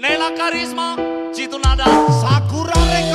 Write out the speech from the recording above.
Nella carisma, ci tu Nada. Sakura Record